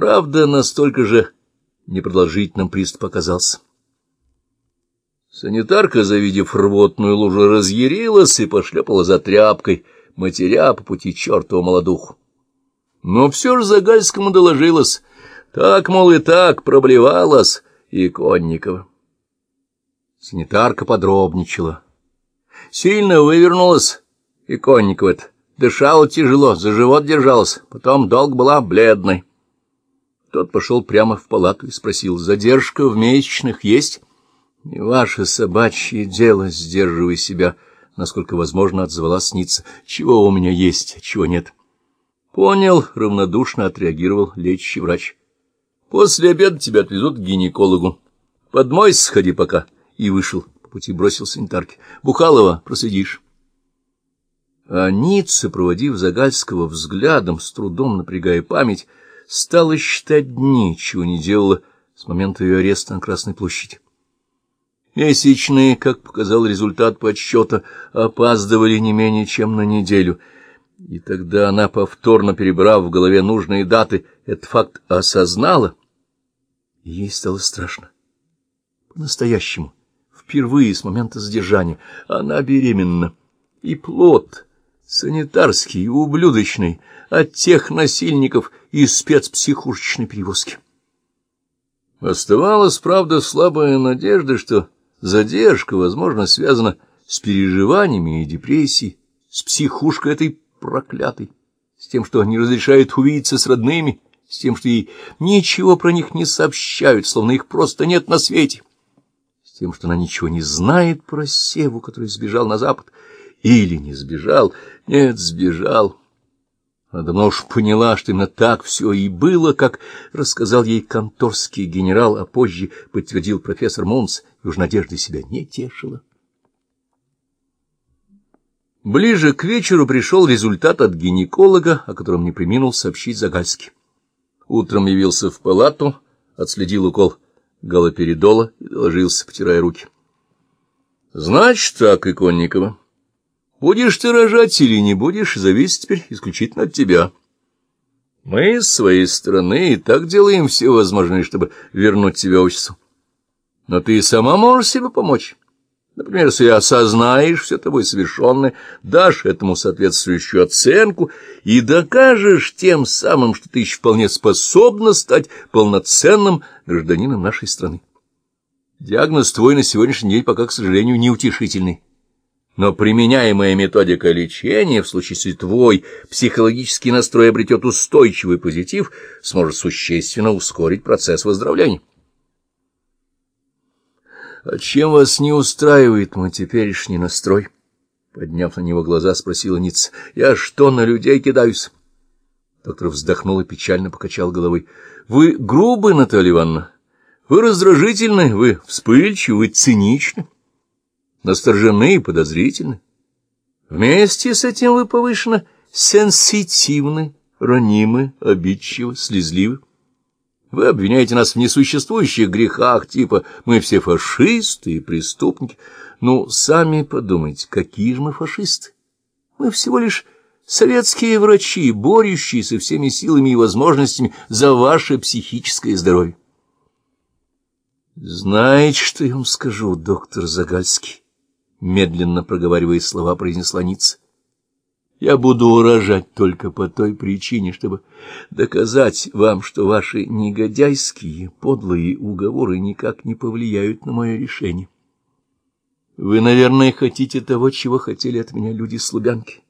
Правда, настолько же непродолжительным приступ оказался. Санитарка, завидев рвотную лужу, разъярилась и пошлепала за тряпкой, матеря по пути чертову молодуху. Но все же Загальскому доложилось. Так, мол, и так проблевалась Иконникова. Санитарка подробничала. Сильно вывернулась Иконникова-то. Дышала тяжело, за живот держалась, потом долго была бледной. Тот пошел прямо в палату и спросил, задержка в месячных есть? Не ваше собачье дело, сдерживая себя, насколько возможно, отзвала снится. Чего у меня есть, а чего нет? Понял, равнодушно отреагировал лечащий врач. После обеда тебя отвезут к гинекологу. Подмойся, сходи пока. И вышел. По пути бросил санитарке. Бухалова, проследишь. А Ницца, проводив Загальского взглядом, с трудом напрягая память, стала считать дни, чего не делала с момента ее ареста на Красной площади. Месячные, как показал результат подсчета, опаздывали не менее чем на неделю, и тогда она, повторно перебрав в голове нужные даты, этот факт осознала, и ей стало страшно. По-настоящему, впервые с момента задержания, она беременна, и плод — санитарский ублюдочный, от тех насильников и спецпсихушечной перевозки. Оставалась, правда, слабая надежда, что задержка, возможно, связана с переживаниями и депрессией, с психушкой этой проклятой, с тем, что не разрешают увидеться с родными, с тем, что ей ничего про них не сообщают, словно их просто нет на свете, с тем, что она ничего не знает про Севу, который сбежал на запад, или не сбежал, нет, сбежал. Она давно уж поняла, что именно так все и было, как рассказал ей конторский генерал, а позже подтвердил профессор Мунс, и уж надежды себя не тешила. Ближе к вечеру пришел результат от гинеколога, о котором не приминул сообщить Загальский. Утром явился в палату, отследил укол галоперидола и доложился, потирая руки. — Значит так, Иконникова. Будешь ты рожать или не будешь, зависит теперь исключительно от тебя. Мы, с своей стороны, и так делаем все возможное, чтобы вернуть тебя отчеству. Но ты сама можешь себе помочь. Например, если осознаешь все тобой совершенное, дашь этому соответствующую оценку и докажешь тем самым, что ты еще вполне способна стать полноценным гражданином нашей страны. Диагноз твой на сегодняшний день пока, к сожалению, неутешительный но применяемая методика лечения, в случае, если твой психологический настрой обретет устойчивый позитив, сможет существенно ускорить процесс выздоровления. — А чем вас не устраивает мой теперешний настрой? Подняв на него глаза, спросила Ницца. — Я что, на людей кидаюсь? Доктор вздохнул и печально покачал головой. — Вы грубы, Наталья Ивановна. Вы раздражительны, вы вспыльчивы, вы циничны насторожены и подозрительны. Вместе с этим вы повышенно сенситивны, ранимы, обидчивы, слезливы. Вы обвиняете нас в несуществующих грехах, типа «мы все фашисты и преступники». Ну, сами подумайте, какие же мы фашисты? Мы всего лишь советские врачи, борющиеся всеми силами и возможностями за ваше психическое здоровье. Знаете, что я вам скажу, доктор Загальский? Медленно проговаривая слова, произнесла Ницца. Я буду урожать только по той причине, чтобы доказать вам, что ваши негодяйские, подлые уговоры никак не повлияют на мое решение. Вы, наверное, хотите того, чего хотели от меня люди с Лубянки.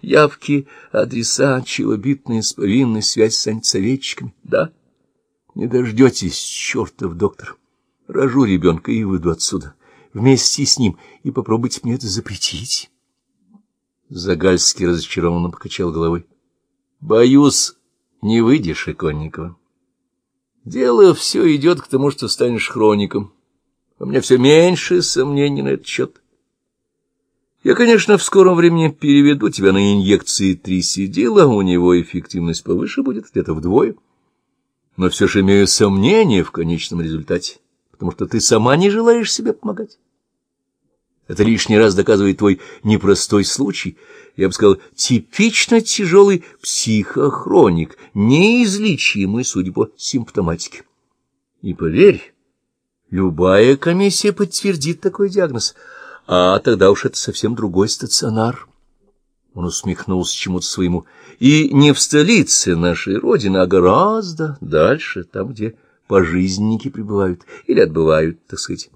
Явки, адреса, челобитная с связь с антисоветчиками. Да? Не дождетесь, чертов доктор. Рожу ребенка и выйду отсюда вместе с ним, и попробуйте мне это запретить. Загальский разочарованно покачал головой. — Боюсь, не выйдешь, Иконникова. Дело все идет к тому, что станешь хроником. У меня все меньше сомнений на этот счет. Я, конечно, в скором времени переведу тебя на инъекции три сидела, у него эффективность повыше будет, где-то вдвое. Но все же имею сомнения в конечном результате, потому что ты сама не желаешь себе помогать. Это лишний раз доказывает твой непростой случай. Я бы сказал, типично тяжелый психохроник, неизлечимый, судя по симптоматике. И поверь, любая комиссия подтвердит такой диагноз, а тогда уж это совсем другой стационар. Он усмехнулся чему-то своему. И не в столице нашей Родины, а гораздо дальше, там, где пожизненники пребывают или отбывают, так сказать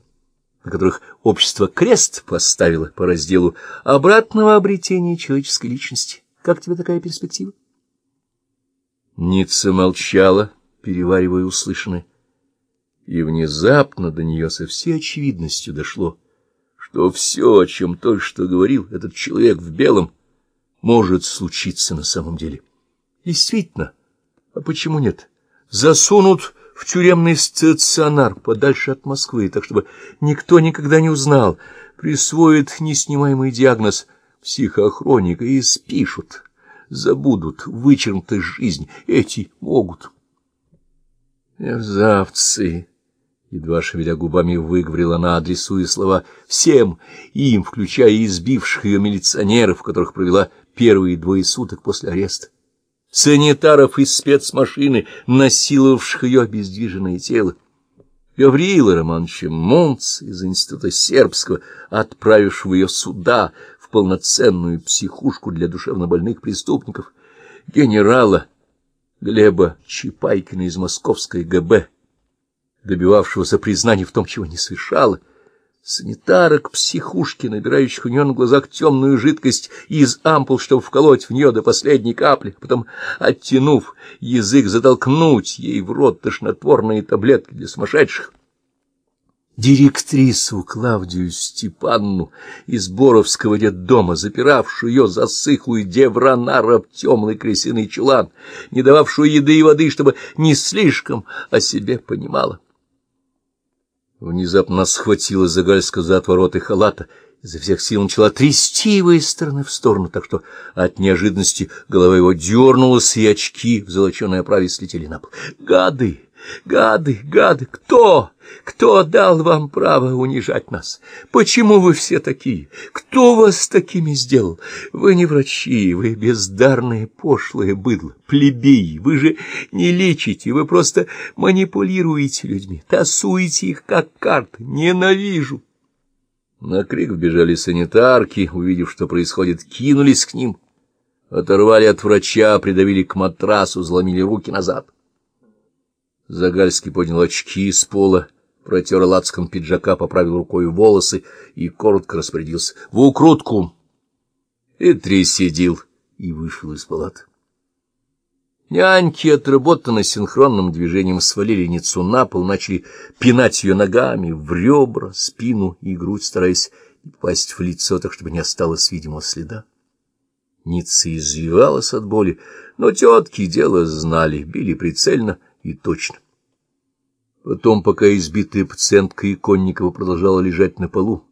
на которых общество крест поставило по разделу обратного обретения человеческой личности. Как тебе такая перспектива? Ницца молчала, переваривая услышанное, и внезапно до нее со всей очевидностью дошло, что все, о чем только что говорил этот человек в белом, может случиться на самом деле. Действительно, а почему нет? Засунут в тюремный стационар подальше от Москвы, так чтобы никто никогда не узнал, присвоит неснимаемый диагноз психохроника и спишут, забудут, вычеркнут из жизни. Эти могут. Мерзавцы! Едва шевеля губами выговорила она, адресуя слова всем им, включая избивших ее милиционеров, которых провела первые двое суток после ареста санитаров из спецмашины, насиловавших ее обездвиженное тело, Гавриила Романовича Монц из Института Сербского, отправившего ее сюда, в полноценную психушку для душевнобольных преступников, генерала Глеба Чапайкина из Московской ГБ, добивавшегося признания в том, чего не совершала, санитарок психушки, набирающих у нее на глазах темную жидкость из ампул, чтобы вколоть в нее до последней капли, потом, оттянув язык, затолкнуть ей в рот тошнотворные таблетки для сумасшедших. Директрису Клавдию Степанну из Боровского детдома, запиравшую ее засыхлую девранара в темный крысиный чулан, не дававшую еды и воды, чтобы не слишком о себе понимала. Внезапно нас схватила Загальска за отвороты халата, изо всех сил начала трясти его из стороны в сторону, так что от неожиданности голова его дернулась, и очки в золоченой оправе слетели на пол. «Гады! Гады! Гады! Кто? Кто дал вам право унижать нас? Почему вы все такие? Кто вас такими сделал? Вы не врачи, вы бездарные, пошлые быдло, плебеи. Вы же не лечите, вы просто манипулируете людьми, тасуете их, как карты. Ненавижу. На крик вбежали санитарки, увидев, что происходит, кинулись к ним, оторвали от врача, придавили к матрасу, заломили руки назад. Загальский поднял очки с пола, протер лацком пиджака, поправил рукой волосы и коротко распорядился в укрутку. И трясидил, и вышел из палаты. Няньки, отработанно синхронным движением, свалили Ницу на пол, начали пинать ее ногами в ребра, спину и грудь, стараясь не в лицо, так чтобы не осталось видимого следа. Ницца извивалась от боли, но тетки дело знали, били прицельно и точно. Потом, пока избитая пациентка Иконникова продолжала лежать на полу,